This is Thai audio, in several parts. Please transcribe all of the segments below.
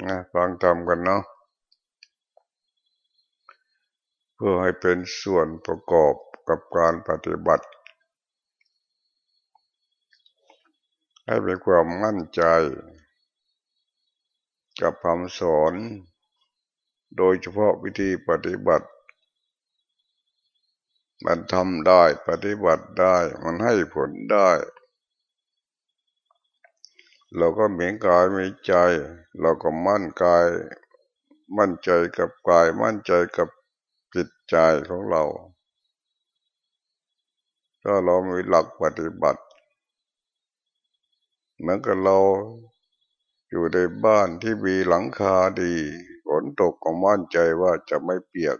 นะฟังทำกันเนาะเพื่อให้เป็นส่วนประกอบกับการปฏิบัติ ให้เป็นความมั่นใจ กับคำสอน โดยเฉพาะวิธีปฏิบัติ มันทำได้ปฏิบัติได้มันให้ผลได้ เราก็เหมีกายมีใจ เราก็มั่นกาย มั่นใจกับกาย มั่นใจกับจิตใจของเรา ถ้าเรามีหลักปฏิบัติเหมือนกับเราอยู่ในบ้านที่มีหลังคาดีฝนตกก็มั่นใจว่าจะไม่เปียก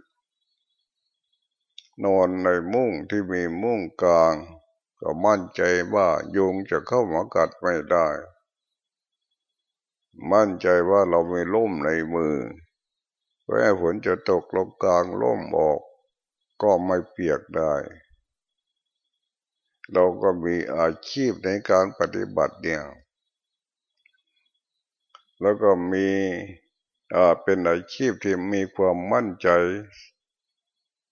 นอนในมุ้งที่มีมุ้งกลาง ก็มั่นใจว่ายุงจะเข้ามากัดไม่ได้ มั่นใจว่าเรามีล่มในมือแม้ฝนจะตกลงกลางล่มออก ก็ไม่เปียกได้ เราก็มีอาชีพในการปฏิบัติเนี่ย แล้วก็มีเป็นอาชีพที่มีความมั่นใจ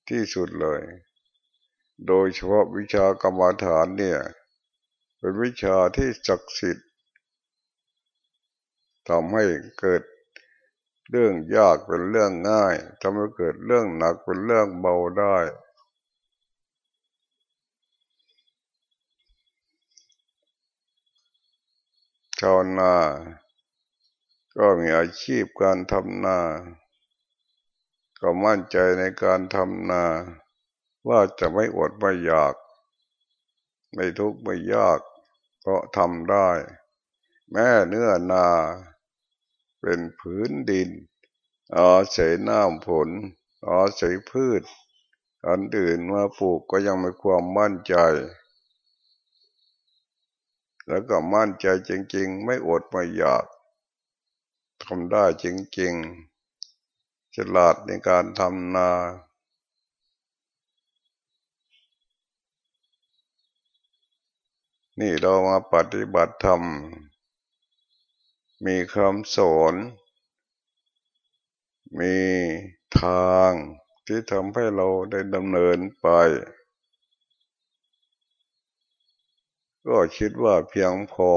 ที่สุดเลย โดยเฉพาะวิชากรรมฐานเนี่ย เป็นวิชาที่ศักดิ์สิทธิ์ ทำให้เกิดเรื่องยากเป็นเรื่องง่ายทำให้เกิดเรื่องหนักเป็นเรื่องเบาได้ ชาวนา ก็มีอาชีพการทำนา ก็มั่นใจในการทำนา ว่าจะไม่อดไม่อยาก ไม่ทุกข์ไม่ยาก เพราะทำได้ แม่เนื้อนา เป็นผืนดิน อาศัยน้ำผลอาศัยพืช อันอื่นมาปลูกก็ยังมีความมั่นใจ แล้วก็มั่นใจจริง ๆ ไม่อดไม่อยากทำได้จริง ๆ ฉลาดในการทำนานี่เรามาปฏิบัติธรรม มีคำสอน มีทางที่ทำให้เราได้ดำเนินไป ก็คิดว่าเพียงพอ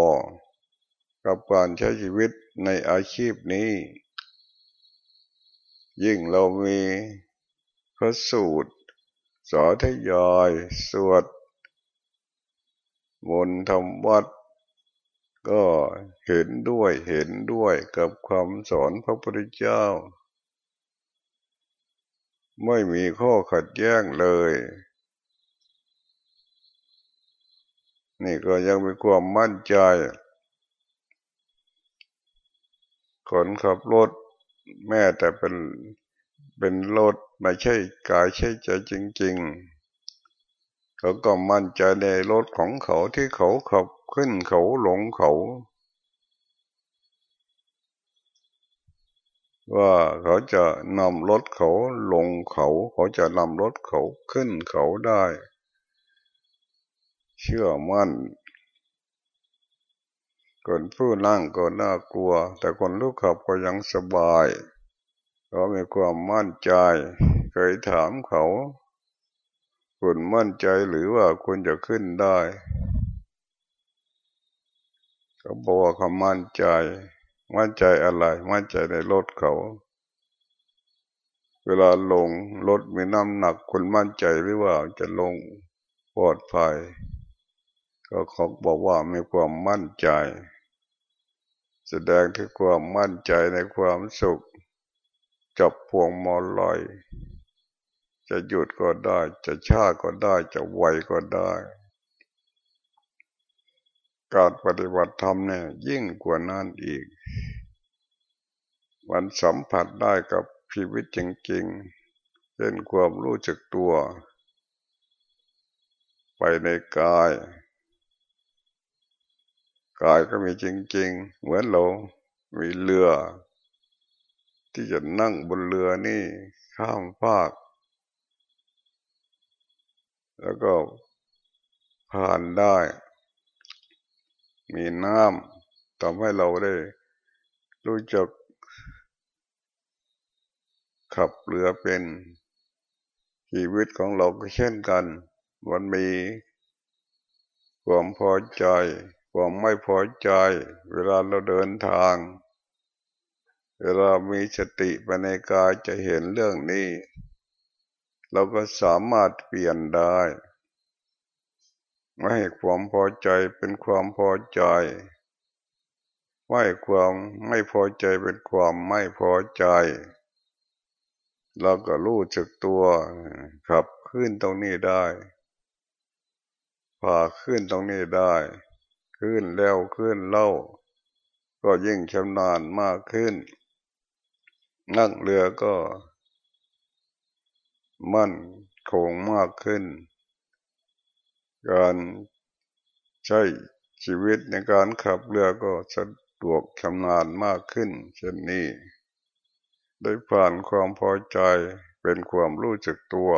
กับการใช้ชีวิตในอาชีพนี้ ยิ่งเรามีพระสูตร สอทยอย สวดมนต์ทำวัด ก็เห็นด้วยเห็นด้วยกับคำสอนพระพุทธเจ้า ไม่มีข้อขัดแย้งเลย นี่ก็ยังมีความมั่นใจคนขับรถแม้แต่เป็นเป็นรถไม่ใช่กายใช่ใจจริง ๆ เขาก็มั่นใจในรถของเขาที่เขาขับขึ้นเขาหลงเขา ว่าเขาจะนำรถเขาลงเขา เขาจะนำรถเขาขึ้นเขาได้ เชื่อมั่นคนผู้นั่งก็น่ากลัว แต่คนลูกขับก็ยังสบายเขามีความมั่นใจ เคยถามเขา คุณมั่นใจหรือว่าคุณจะขึ้นได้เขาบอกว่าเขามั่นใจ มั่นใจอะไร มั่นใจในรถเขา เวลาลงรถมีน้ำหนักคุณมั่นใจหรือว่าจะลงปลอดภัย ก็เขาบอกว่ามีความมั่นใจ แสดงถึงความมั่นใจในความสุข จับพวงมอลอย จะหยุดก็ได้ จะช้าก็ได้ จะไวก็ได้ การปฏิบัติธรรมเนี่ยยิ่งกว่านั้นอีก มันสัมผัสได้กับชีวิตจริงๆเป็นความรู้จักตัว ไปในกายกายก็มีจริง ๆ เหมือนเรา มีเรือ ที่จะนั่งบนเรือนี่ ข้ามภาค แล้วก็ผ่านได้ มีน้ำทำให้เราได้ รู้จัก ขับเรือเป็นชีวิตของเราก็เช่นกัน มันมีความพอใจ ความไม่พอใจ เวลาเราเดินทาง เวลามีสติไปในกายจะเห็นเรื่องนี้ เราก็สามารถเปลี่ยนได้ไม่ให้ความพอใจเป็นความพอใจไม่ความไม่พอใจเป็นความไม่พอใจเราก็รู้จักตัวขับขึ้นตรงนี้ได้พาขึ้นตรงนี้ได้ ขึ้นแล้วขึ้นเล่า ก็ยิ่งชำนาญมากขึ้น นั่งเรือก็ มั่นคงมากขึ้น การใช้ชีวิตในการขับเรือก็สะดวกชำนาญมากขึ้น เช่นนี้ ได้ผ่านความพอใจเป็นความรู้จักตัว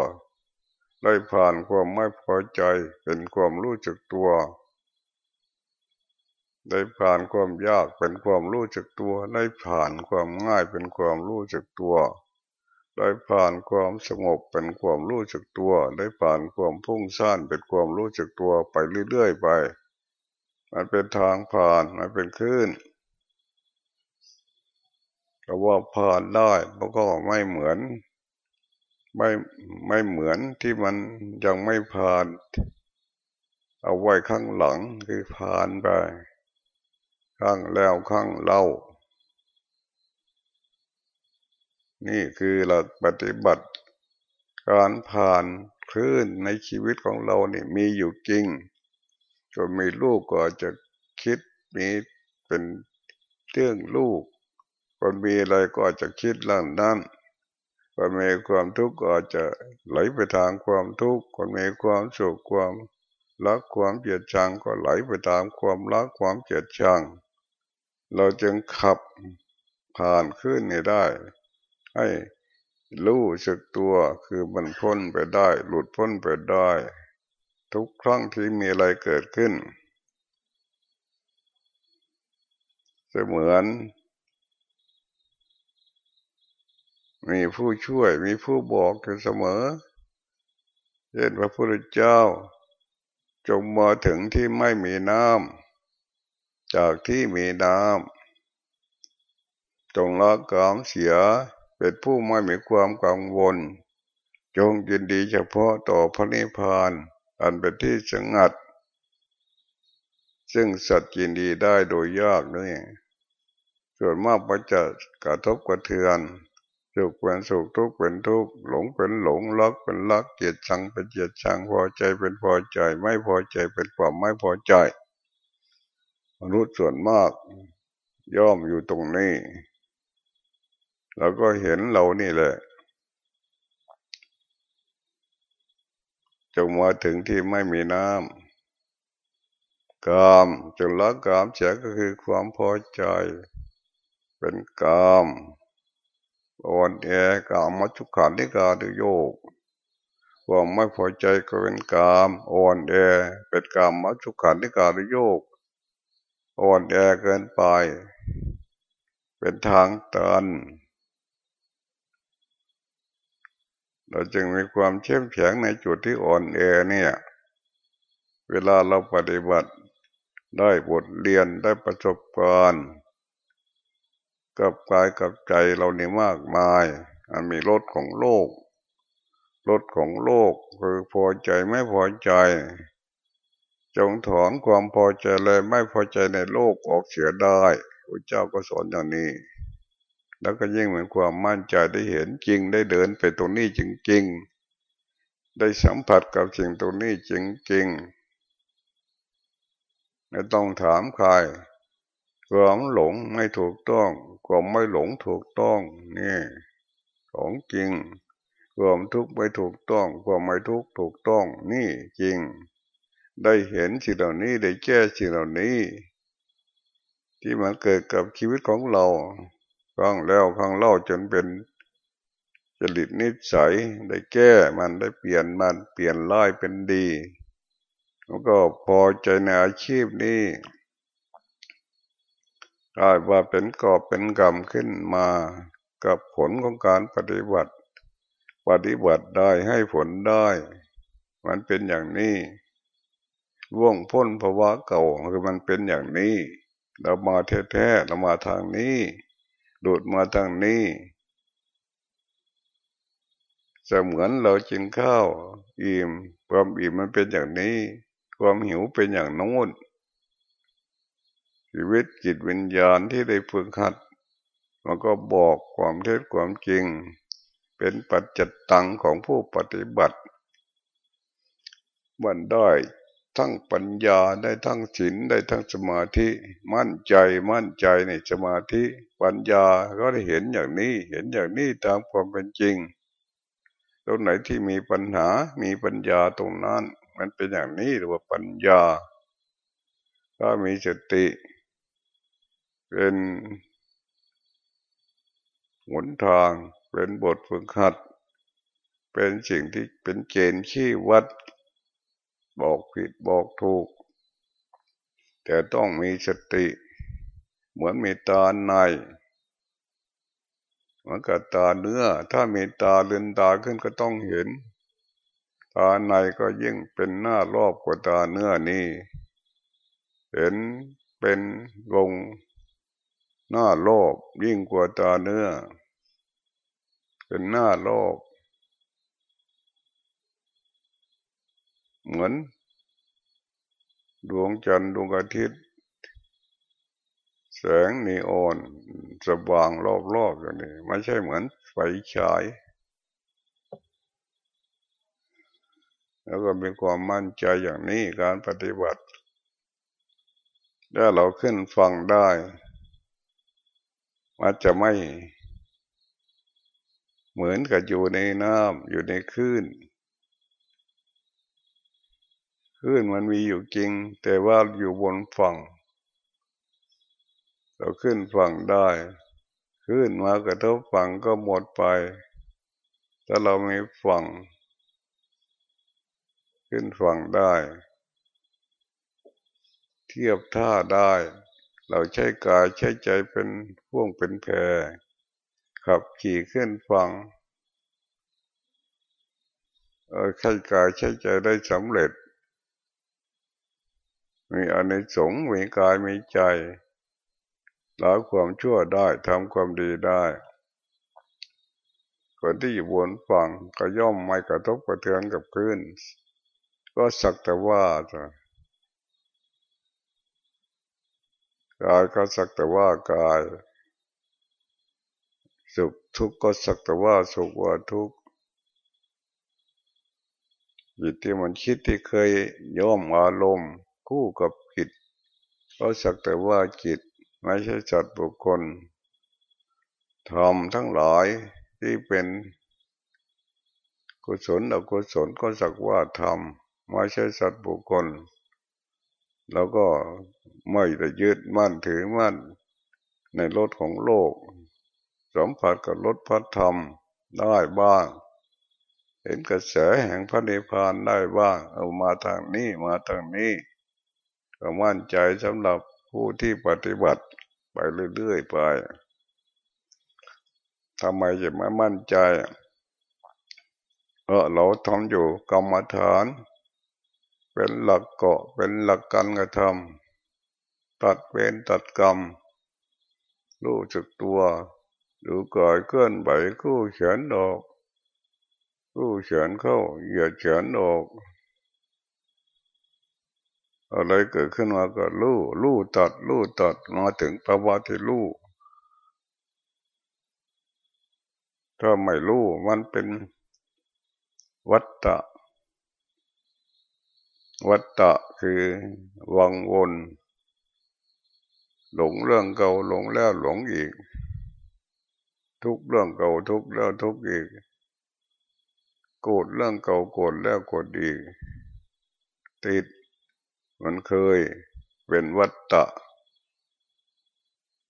ได้ผ่านความไม่พอใจเป็นความรู้จักตัวได้ผ่านความยากเป็นความรู้จักตัว ได้ผ่านความง่ายเป็นความรู้จักตัว ได้ผ่านความสงบเป็นความรู้จักตัว ได้ผ่านความพุ่งซ่านเป็นความรู้จักตัวไปเรื่อยๆไป มันเป็นทางผ่านมันเป็นคลื่นก็ว่าผ่านได้มันก็ไม่เหมือน ไม่ไม่เหมือนที่มันยังไม่ผ่าน เอาไว้ข้างหลังคือผ่านไปข้างแล้วข้างเล่า นี่คือเราปฏิบัติการผ่านคลื่นในชีวิตของเราเนี่ยมีอยู่จริงจนมีลูกก็จะคิดมีเป็นเรื่องลูกคนมีอะไรก็อาจจะคิดเรื่องนั้นคนมีความทุกข์ก็อาจจะไหลไปทางความทุกข์คนมีความสุขความรักความเกลียดชังก็ไหลไปตามความรักความเกลียดชัง เราจึงขับผ่านขึ้นนี่ได้ ให้รู้สึกตัวคือมันพ้นไปได้ หลุดพ้นไปได้ ทุกครั้งที่มีอะไรเกิดขึ้นเสมือน มีผู้ช่วยมีผู้บอกอยู่เสมอเช่นพระพุทธเจ้า จงมาถึงที่ไม่มีน้ำจากที่มีน้ำจงละกามเสีย เป็นผู้ไม่มีความกังวล จงยินดีเฉพาะต่อพระนิพพานอันเป็นที่สงัด ซึ่งสัตว์ยินดีได้โดยยากนี่ส่วนมากมันจะกระทบกระเทือนสุขเป็นสุขทุกข์เป็นทุกข์หลงเป็นหลงรักเป็นรักเกลียดชังเป็นเกลียดชังพอใจเป็นพอใจ ไม่พอใจเป็นความไม่พอใจ มนุษย์ส่วนมาก ย่อมอยู่ตรงนี้ แล้วก็เห็นเรานี่แหละจงมาถึงที่ไม่มีน้ำกามจงละกามเสียก็คือความพอใจ เป็นกามอ่อนแอกามมัจุขันนิกาดุโยกความไม่พอใจก็เป็นกามอ่อนแอเป็นกามมัจุขันนิกาดุโยกอ่อนแอเกินไป เป็นทางตัน เราจึงมีความเข้มแข็งในจุดที่อ่อนแอเนี่ย เวลาเราปฏิบัติได้บทเรียนได้ประสบการณ์กับกายกับใจเรานี่มากมายมันมีรถของโลกรถของโลกคือพอใจไม่พอใจ จงถอนความพอใจเลยไม่พอใจในโลกออกเสียได้พระเจ้าก็สอนอย่างนี้ แล้วก็ยิ่งเหมือนความมั่นใจได้เห็นจริงได้เดินไปตรงนี้จริงๆ ได้สัมผัสกับสิ่งตรงนี้จริงๆไม่ต้องถามใครความหลงไม่ถูกต้องความไม่หลงถูกต้องนี่ของจริงความทุกข์ไม่ถูกต้องความไม่ทุกข์ถูกต้อง นี่จริง ได้เห็นสิ่งเหล่านี้ได้แก้สิ่งเหล่านี้ ที่มันเกิดกับชีวิตของเรา ครั้งแล้วครั้งเล่าจนเป็นจริตนิสัยได้แก้มันได้เปลี่ยนมันเปลี่ยนร้ายเป็นดี แล้วก็พอใจในอาชีพนี้กลายว่าเป็นกอบเป็นกรรมขึ้นมากับผลของการปฏิบัติ ปฏิบัติได้ให้ผลได้ มันเป็นอย่างนี้ว่องพ้นภาวะเก่าคือมันเป็นอย่างนี้ เรามาแท้ๆเรามาทางนี้ ดูดมาทางนี้เหมือนเรากินข้าวอิ่มความอิ่มมันเป็นอย่างนี้ ความหิวเป็นอย่างโน้นชีวิตจิตวิญญาณที่ได้ฝึกหัด มันก็บอกความเท็จความจริง เป็นปัจจิตตังของผู้ปฏิบัติมันได้ ทั้งปัญญาได้ทั้งศีลได้ทั้งสมาธิ มั่นใจมั่นใจในสมาธิ ปัญญาก็ได้เห็นอย่างนี้เห็นอย่างนี้ตามความเป็นจริง ตรงไหนที่มีปัญหามีปัญญาตรงนั้น มันเป็นอย่างนี้หรือว่าปัญญาก็มีสติ เป็นหนทางเป็นบทฝึกหัด เป็นสิ่งที่เป็นเกณฑ์ชี้วัด บอกผิดบอกถูก แต่ต้องมีสติ เหมือนมีตาในมันกับตาเนื้อ ถ้ามีตาเลือนตาขึ้นก็ต้องเห็น ตาในก็ยิ่งเป็นหน้ารอบกว่าตาเนื้อนี่เห็นเป็นวงหน้ารอบยิ่งกว่าตาเนื้อ เป็นหน้ารอบ เหมือน ดวงจันทร์ดวงอาทิตย์ แสงนีออนสว่างรอบๆอย่างนี้ไม่ใช่เหมือนไฟฉาย แล้วก็มีความมั่นใจอย่างนี้การปฏิบัติถ้าเราขึ้นฟังได้มันจะไม่ เหมือนกับอยู่ในน้ำอยู่ในคลื่น ลื่นมันมีอยู่จริง แต่ว่าอยู่บนฝั่ง เราขึ้นฝั่งได้ขึ้นมากระทบฝั่งก็หมดไป ถ้าเรามีฝั่ง ขึ้นฝั่งได้ เทียบท่าได้ เราใช้กายใช้ใจเป็นพ่วงเป็นแพรขับขี่ขึ้นฝั่งใช้กายใช้ใจได้สำเร็จ มีอนิสงมีกายมีใจละความชั่วได้ทำความดีได้ คนที่อยู่บนฝั่งก็ย่อมไม่กระทบกระเทือนกับคลื่นก็สักแต่ว่าจะกายก็สักแต่ว่ากาย สุขทุกข์ก็สักแต่ว่าสุขว่าทุกข์จิตที่มันคิดที่เคยย่อมอารมณ์ คู่กับจิตก็สักแต่ว่าจิตไม่ใช่จัดบุคคลทำทั้งหลายที่เป็นกุศลอกุศลก็สักว่าทำไม่ใช่สัตว์บุคคล แล้วก็ไม่ได้ยึดมั่นถือมั่น ในรถของโลกสัมผัสกับรถพระธรรมได้บ้าง เห็นกระแสแห่งพระนิพพานได้บ้าง เอามาทางนี้มาทางนี้ ก็มั่นใจสำหรับผู้ที่ปฏิบัติไปเรื่อยๆไปทำไมจะไม่มั่นใจเพราะเราทำอยู่กรรมฐาน เป็นหลักเกาะเป็นหลักการกระทำตัดเวรตัดกรรม รู้จักตัว ดูก่อยเคลื่อนไหวคู่เฉียนออกคู่เฉียนเข้าเหยียดเฉียนออก อะไรเกิดขึ้นมาก็รู้รู้ตัดรู้ตัดมาถึงภาวะที่รู้ถ้าไม่รู้มันเป็นวัตตะ วัตตะคือวังวนหลงเรื่องเก่าหลงแล้วหลงอีก ทุกเรื่องเก่าทุกแล้วทุกอีก โกรธเรื่องเก่าโกรธแล้วโกรธอีก ติด มันเคยเป็นวัตตะ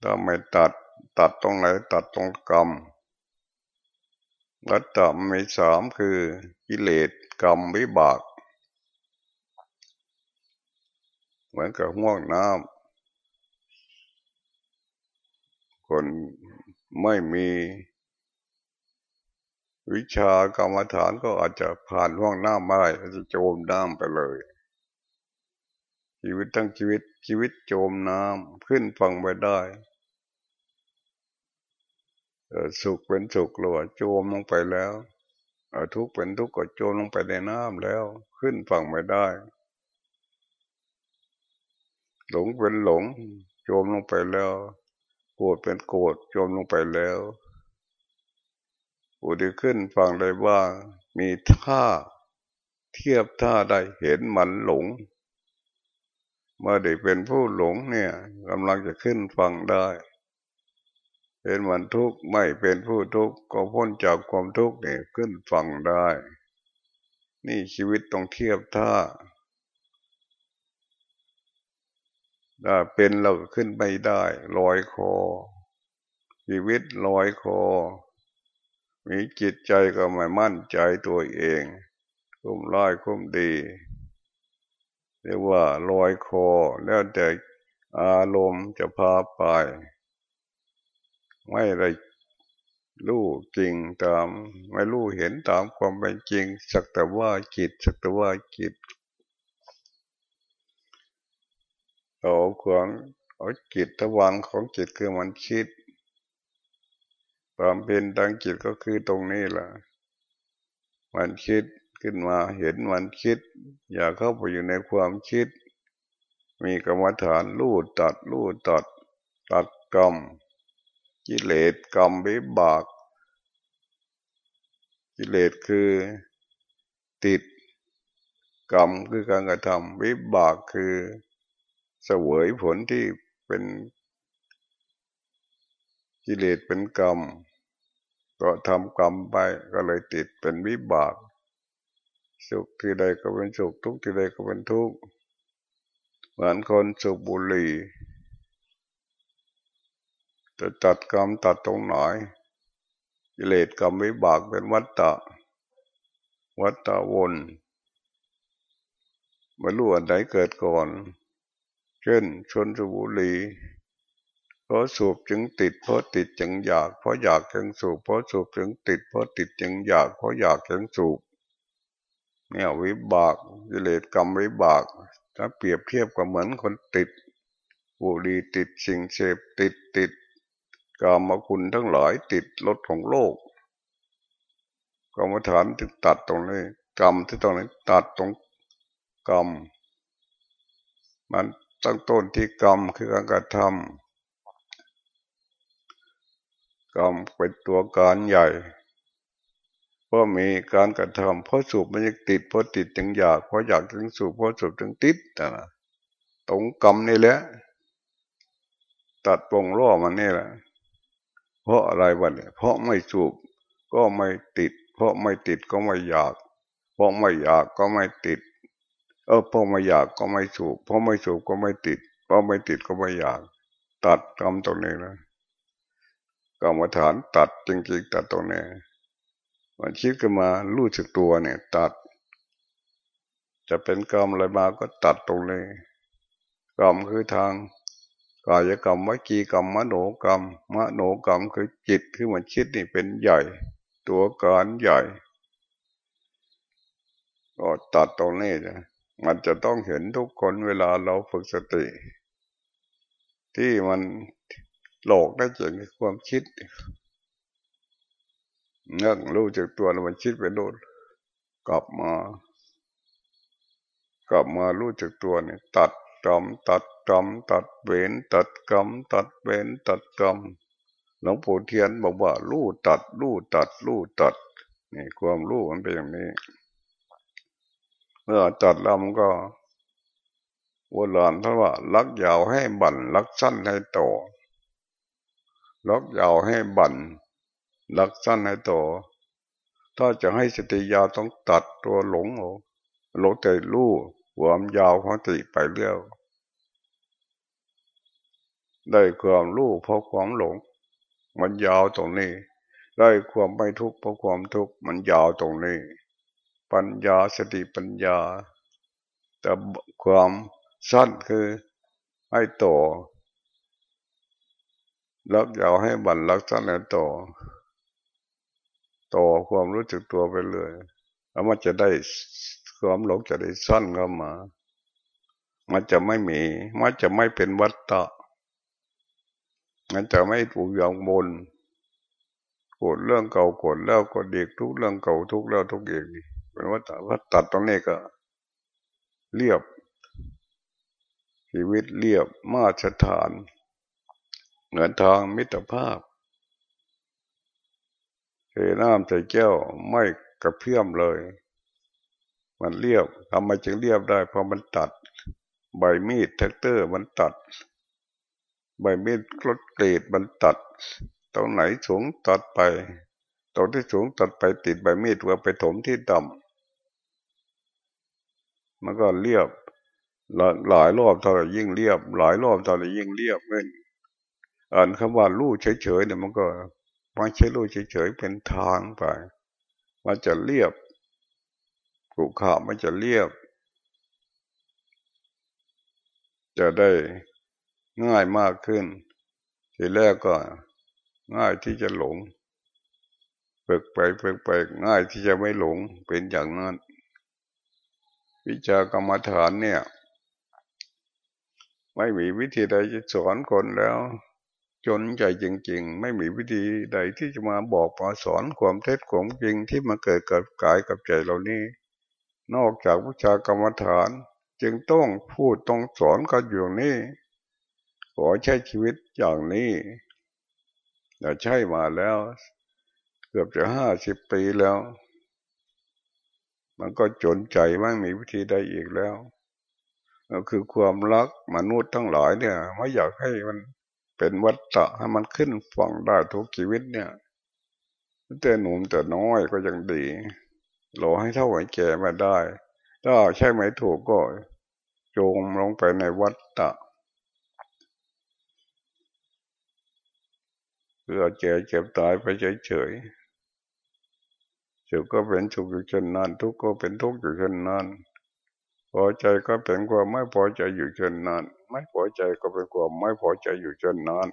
ถ้าไม่ตัดตัดตรงไหนตัดตรงกรรม วัตตะมีสามคือกิเลสกรรมวิบาก เหมือนกับห่วงน้ำคนไม่มีวิชากรรมฐานก็อาจจะผ่านห้องน้ำมาได้จะโจมน้ำไปเลย ชีวิตทั้งชีวิต ชีวิตโจมน้ำขึ้นฟังไปได้สุขเป็นสุขหรือโจมลงไปแล้วทุกข์เป็นทุกข์ก็โจมลงไปในน้ำแล้ว ขึ้นฟังไม่ได้ หลงเป็นหลงโจมลงไปแล้วโกรธเป็นโกรธโจมลงไปแล้วผู้ที่ขึ้นฟังได้ว่ามีท่าเทียบท่าได้เห็นมันหลง เมื่อได้เป็นผู้หลงเนี่ยกำลังจะขึ้นฟังได้เห็นมันทุกข์ไม่เป็นผู้ทุกข์ก็พ้นจากความทุกข์เนี่ยขึ้นฟังได้ นี่ชีวิตต้องเทียบท่าถ้าเป็นเราขึ้นไม่ได้ลอยคอ ชีวิตลอยคอ มีจิตใจก็ไม่มั่นใจตัวเองคุ้มร้ายคุ้มดี เรียกว่าลอยคอแล้วแต่อารมณ์จะพาไป ไม่ได้รู้จริงตาม ไม่รู้เห็นตามความเป็นจริง สักแต่ว่าจิตสักแต่ว่าจิตเอาความเอาจิตทวารของจิตคือมันคิด ความเป็นทางจิตก็คือตรงนี้แหละมันคิด ขึ้นมาเห็นมันคิด อย่าเข้าไปอยู่ในความคิด มีกรรมฐานลู่ตัดลู่ตัด ตัดกรรมกิเลสกรรมวิบาก กิเลสคือติด กรรมคือการกระทำวิบากคือเสวยผลที่เป็น กิเลสเป็นกรรม ก็ทำกรรมไปก็เลยติดเป็นวิบาก สุขที่ใดก็เป็นสุขทุกที่ใดก็เป็นทุกข์เหมือนคนสุบบุหรี่จะตัดกรรมตัดตรงไหนกิเลสกรรมวิบากเป็นวัตตะ วัตตะวนไม่รู้อันไหนเกิดก่อน เช่นชนสุบุรีเพราะสูบจึงติดเพราะติดจึงอยากเพราะอยากจึงสูบเพราะสูบจึงติดเพราะติดจึงอยากเพราะอยากจึงสูบ เนี่ยวิบากกิเลสกรรมวิบาก ถ้าเปรียบเทียบกับเหมือนคนติดบุหรี่ติดสิ่งเสพติดติดกามคุณทั้งหลายติดรถของโลกกรรมฐานติดตัดตรงนี้กรรมที่ตรงนี้ตัดตรงกรรม มันตั้งต้นที่กรรมคือการกระทำกรรมเป็นตัวการใหญ่ เพราะมีการกระทำเพราะสูบมันยังติดเพราะติดจึงอยากเพราะอยากถึงสูบเพราะสูบถึงติดนะตรงกรรมนี่แหละ ตัดปงล่อมันนี่แหละเพราะอะไรวะเนี่ยเพราะไม่สูบก็ไม่ติด เพราะไม่ติดก็ไม่อยาก เพราะไม่อยากก็ไม่ติด เออเพอไม่อยากก็ไม่สูบเพอไม่สูบก็ไม่ติด เพอไม่ติดก็ไม่อยาก ตัดกรรมตรงนี้นะกรรมฐานตัดจริงๆตัดตรงนี้ มันคิดขึ้นมารู้จักตัวเนี่ย ตัด จะเป็นกรรมอะไรมาก็ตัดตรงนี้กรรมคือทางกายกรรมวิจีกรรมมโนกรรมมโนกรรมคือจิตคือมันคิดนี่เป็นใหญ่ ตัวการใหญ่ ก็ตัดตรงนี้นะมันจะต้องเห็นทุกคนเวลาเราฝึกสติ ที่มันหลอกได้จากความคิด นื่องรู้จากตัวมันคิดไปโดนกลับมา กลับมารู้จักตัวเนี่ย ตัดกรรมตัดกรรมตัดเวรตัดกรรมตัดเวรตัดกรรมหลวงปู่เทียนบอกว่ารู้ตัดรู้ตัดรู้ตัดนี่ความรู้มันเป็นอย่างนี้ เมื่อตัดแล้วมันก็โบราณท่านว่า ลักยาวให้บั่นลักสั้นให้โตลักยาวให้บั่น หลักสั้นให้โตถ้าจะให้สติยาวต้องตัดตัวหลงออกหลงใจรู้ความยาวของสติไปเรื่อยได้ความรู้เพราะความหลง มันยาวตรงนี้ ได้ความไม่ทุกข์เพราะความทุกข์มันยาวตรงนี้ ปัญญาสติปัญญา แต่ความสั้นคือให้โตลักยาวให้บันลักสั้นให้โต ต่อความรู้สึกตัวไปเลยแล้วมันจะได้ความหลงจะได้สั้นเข้ามา มันจะไม่มี มันจะไม่เป็นวัฏฏะมันจะไม่ถูกยองบนโกรธเรื่องเก่าโกรธแล้วก็เด็กทุกเรื่องเก่าทุกแล้วทุกเองเป็นวัฏฏะวัฏฏะตรงนี้ก็ เรียบ ชีวิตเรียบมาตรฐาน เหมือนทางมิตรภาพ เทน้ำใส่แก้วไม่กระเพื่อมเลย มันเรียบทำไมจึงเรียบได้เพราะมันตัด ใบมีดแทรกเตอร์มันตัด ใบมีดรถเกรดมันตัดตรงไหนสูงตัดไปตรงที่สูงตัดไปติดใบมีดเพื่อไปถมที่ต่ำมันก็เรียบหลายรอบเท่าไรยิ่งเรียบ หลายรอบเท่าไรยิ่งเรียบขึ้นอ่านคำว่าลู่เฉยๆเนี่ยมันก็ ไม่ใช่ลู่เฉยๆเป็นทางไป มันจะเรียบกุขามันจะเรียบ จะได้ง่ายมากขึ้น ทีแรกก็ง่ายที่จะหลงฝึกไปฝึกไปง่ายที่จะไม่หลงเป็นอย่างนั้น วิชากรรมฐานเนี่ย ไม่มีวิธีใดจะสอนคนแล้ว จนใจจริง ๆ ไม่มีวิธีใดที่จะมาบอกมาสอนความเท็จของจริงที่มาเกิดกับกายกับใจเรานี้ นอกจากวิชากรรมฐาน จึงต้องพูดต้องสอนกันอยู่นี่ขอใช้ชีวิตอย่างนี้เราใช่มาแล้ว เกือบจะห้าสิบปีแล้ว มันก็จนใจไม่มีวิธีใดอีกแล้วก็คือความรักมนุษย์ทั้งหลายเนี่ยไม่อยากให้มัน เป็นวัฏฏะให้มันขึ้นฝั่งได้ทุกชีวิตเนี่ยแต่หนุ่มแต่น้อยก็ยังดีรอให้เท่าไหร่แก่มาได้ ถ้าใช่ไหมถูกก็โจมลงไปในวัฏฏะเพื่อแก่เจ็บตายไปเฉยๆสุขก็เป็นสุขอยู่เช่นนั้น ทุกข์ก็เป็นทุกข์อยู่เช่นนั้น พอใจก็เป็นความไม่พอใจอยู่เช่นนั้น ไม่พอใจก็เป็นความไม่พอใจอยู่เช่นนั้น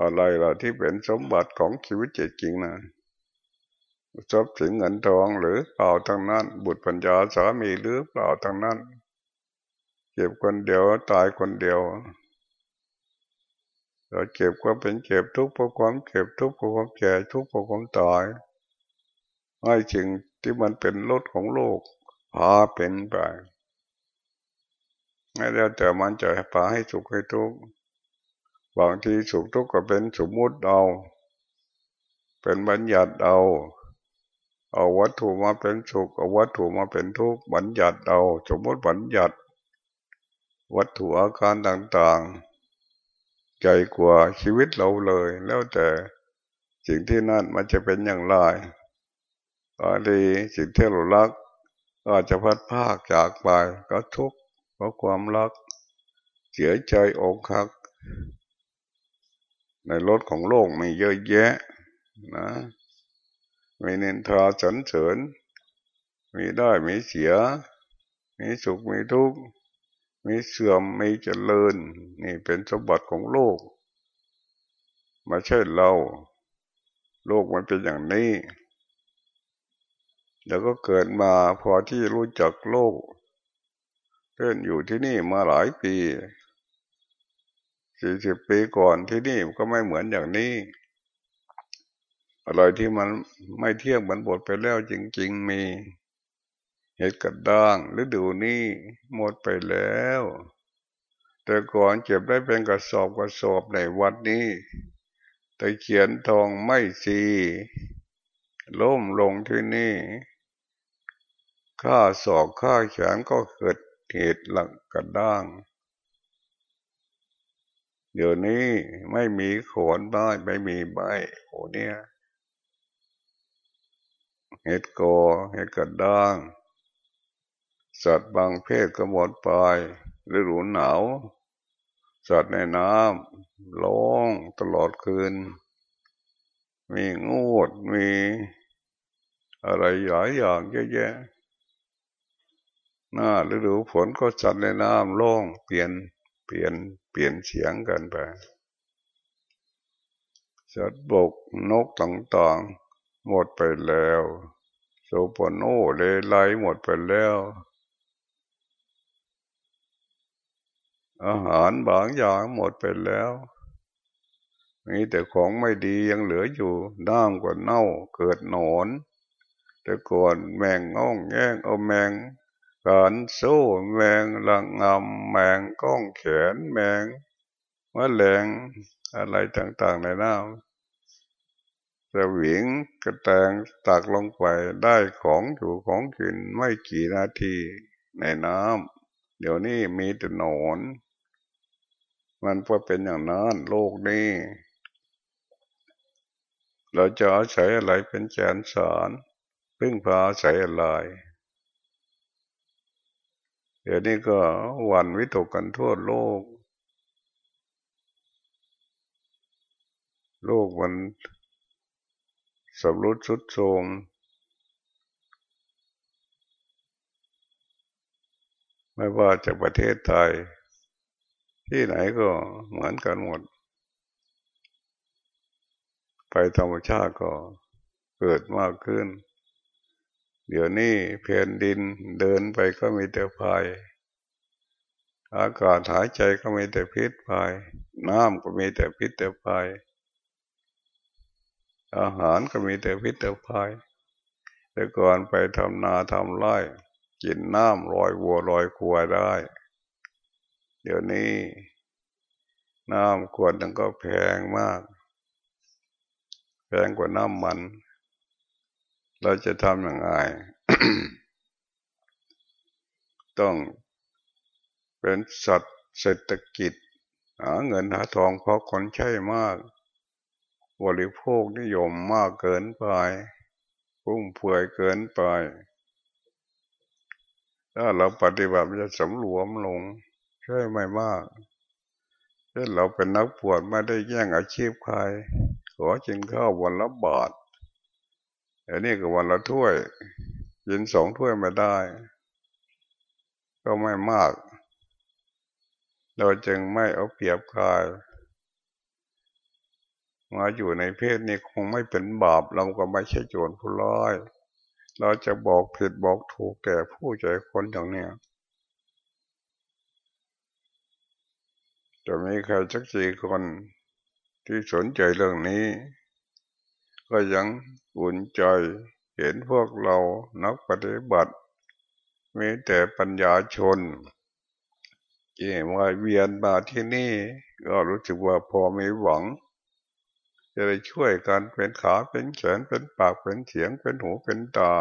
อะไรล่ะที่เป็นสมบัติของชีวิตจริงนะทรัพย์สินเงินทองหรือเปล่าทั้งนั้น บุตรปัญญาสามีหรือเปล่าทั้งนั้นเก็บคนเดียวตายคนเดียวเราเก็บก็เป็นเก็บทุกข์เพราะความเก็บทุกข์เพราะความแก่ทุกข์เพราะความตายไม่จริงที่มันเป็นรถของโลกพาเป็นไป ไม่แล้วแต่มันจะพาให้สุขให้ทุกข์บางทีสุขทุกข์ก็เป็นสมมุติเอา เป็นบัญญัติเอา เอาวัตถุมาเป็นสุขเอาวัตถุมาเป็นทุกข์บัญญัติเอา สมมติบัญญัติ วัตถุอาการต่างๆ ใจกว่าชีวิตเราเลย แล้วแต่สิ่งที่นั่นมันจะเป็นอย่างไรอะไรสิ่งที่เรารักก็จจะพัดภาคจากไปก็ทุกข์ ราะความรัก เสียใจอกหัก ในรถของโลกมีเยอะแยะนะมีนินทาสนเสริญ มีได้มีเสีย มีสุขมีทุกข์ มีเสื่อมมีเจริญ นี่เป็นสมบัติของโลกม่ใช่เรา โลกมันเป็นอย่างนี้ แล้วก็เกิดมาพอที่รู้จักโลก เพื่อนอยู่ที่นี่มาหลายปีสี่สิบปีก่อนที่นี่ก็ไม่เหมือนอย่างนี้ อะไรที่มันไม่เที่ยงมันบดไปแล้วจริง ๆ มีเหตุกระด้างฤดูนี้หมดไปแล้ว แต่ก่อนเก็บได้เป็นกระสอบกระสอบในวัดนี้แต่เขียนทองไม่สีล้มลงที่นี่ข้าศอกข้าแขนก็เกิด เหตุหลังกระด้าง เดี๋ยวนี้ไม่มีขนบ้านไม่มีใบโอ้เนี่ยเหตุโกเหตุกระด้าง สัตว์บางเพศก็หมดไปฤดูหนาว สัตว์ในน้ำร้องตลอดคืน มีงูดมีอะไรหลายอย่างเยอะแยะ หน้าฤดูฝนก็สัตว์ในน้ำล่องเปลี่ยนเปลี่ยนเปลี่ยนเสียงกันไปสัตว์บกนกต่างๆ หมดไปแล้วโซปโนเลไลหมดไปแล้ว อาหารบางอย่างหมดไปแล้วมีแต่ของไม่ดียังเหลืออยู่น้ำกว่าเน่าเกิดหนอน แต่ก่อนแมงง่องแง่งเอาแมง การโซ่แมงลังงำแมงก้องแขนแมงมะแรงอะไรต่างๆในน้ำสวิงกระแตงตักลงไปได้ของอยู่ของกินไม่กี่นาทีในน้ำเดี๋ยวนี้มีแต่หนอน มันพอเป็นอย่างนั้นโลกนี้เราจะอาศัยอะไรเป็นแกนสารพึ่งพาอาศัยอะไร เดี๋ยวนี้ก็วันวิตกกันทั่วโลก โลกมันสำรุดสุดโทมไม่ว่าจะประเทศไทย ที่ไหนก็เหมือนกันหมดภัยธรรมชาติก็เกิดมากขึ้น เดี๋ยวนี้แผ่นดินเดินไปก็มีแต่ภัยอากาศหายใจก็มีแต่พิษภัยน้ำก็มีแต่พิษแต่ภัยอาหารก็มีแต่พิษแต่ภัยแต่ก่อนไปทำนาทำไร่กินน้ำลอยวัวลอยควายได้ เดี๋ยวนี้ น้ำขวดนึงก็แพงมาก แพงกว่าน้ำมัน เราจะทำอย่างไรต้องเป็นสัตว์เศรษฐกิจหาเงินหาทองเพราะคนใช้มาก บริโภคนิยมมากเกินไปพุ่งเฟือยเกินไป ถ้าเราปฏิบัติจะสำรวมลงใช่ไม่มากเช่นเราเป็นนักปวดไม่ได้แย่งอาชีพใคร ขอกินข้าววันละบาท อันนี้ก็วันละถ้วยกินสองถ้วยม่ได้ ก็ไม่มาก เราจึงไม่เอาเปรียบใครมาอยู่ในเพศนี้คงไม่เป็นบาป เราก็ไม่ใช่โจรผู้ร้าย เราจะบอกผิดบอกถูกแก่ผู้ใจคนอย่างเนี้ยจะมีใครสักสี่คนที่สนใจเรื่องนี้ ก็ยัง อุ่นใจเห็นพวกเรานักปฏิบัติ มีแต่ปัญญาชนที่มาเวียนมาที่นี่ ก็รู้สึกว่าพอมีหวัง จะได้ช่วยกันเป็นขาเป็นแขนเป็นปากเป็นเสียงเป็นหูเป็นตา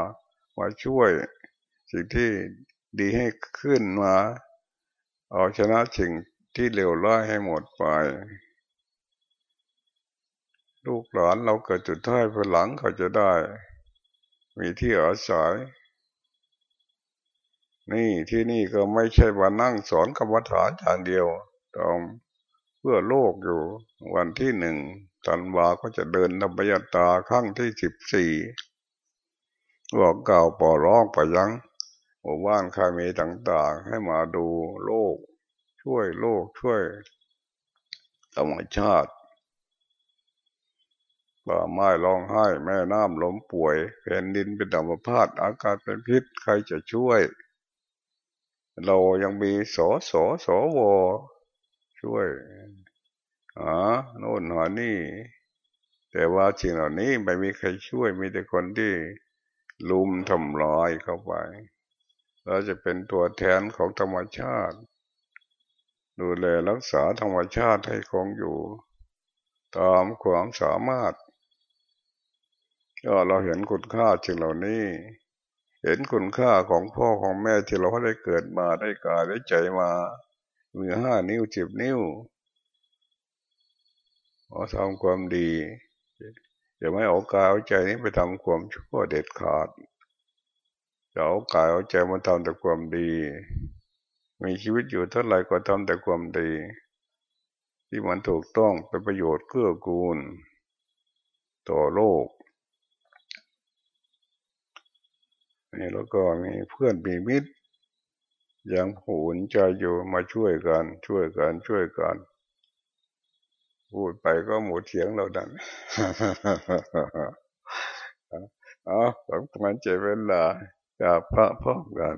มาช่วยสิ่งที่ดีให้ขึ้นมา เอาชนะสิ่งที่เลวร้ายให้หมดไป ลูกหลานเราเกิดจุดท้ายภายหลังเขาจะได้ มีที่อาศัย นี่ที่นี่ก็ไม่ใช่ว่านั่งสอนกรรมฐานอย่างเดียวต้องเพื่อโลกอยู่ วันที่หนึ่งตันวาก็จะเดินธรรมยตาครั้งที่สิบสี่บอกเก่าปอร้องไปยังหมู่บ้านคามีต่างๆ ให้มาดูโลก ช่วยโลกช่วยธรรมชาติ ป่าไม้ร้องไห้ แม่น้ำล้มป่วยแผ่นดินเป็นดัมพาดอากาศเป็นพิษใครจะช่วย เรายังมีสอสอสอวอช่วยอ๋อโน่นหอนี่ แต่ว่าสิ่งเหล่านี้ไม่มีใครช่วยมีแต่คนที่ลุมทำลายเข้าไปเราจะเป็นตัวแทนของธรรมชาติ ดูแลรักษาธรรมชาติให้คงอยู่ ตามความสามารถ ก็เราเห็นคุณค่าสิ่งเหล่านี้ เห็นคุณค่าของพ่อของแม่ที่เราได้เกิดมาได้กายได้ใจมามือห้านิ้วจิบนิ้วเราทำความดีอย่าไม่เอากายเอาใจนี้ไปทำความชั่วเด็ดขาดจะเอากายเอาใจมาทำแต่ความดี มีชีวิตอยู่เท่าไหร่ก็ทำแต่ความดี ที่มันถูกต้องเป็นประโยชน์เกื้อกูล ต่อโลก นี่แล้วก็มีเพื่อนมีมิตรยังหูนใจอยู่มาช่วยกัน ช่วยกันช่วยกัน พูดไปก็หมูเถียงเราดันอ๋อสมควรเจเวลากับพระพ่อกัน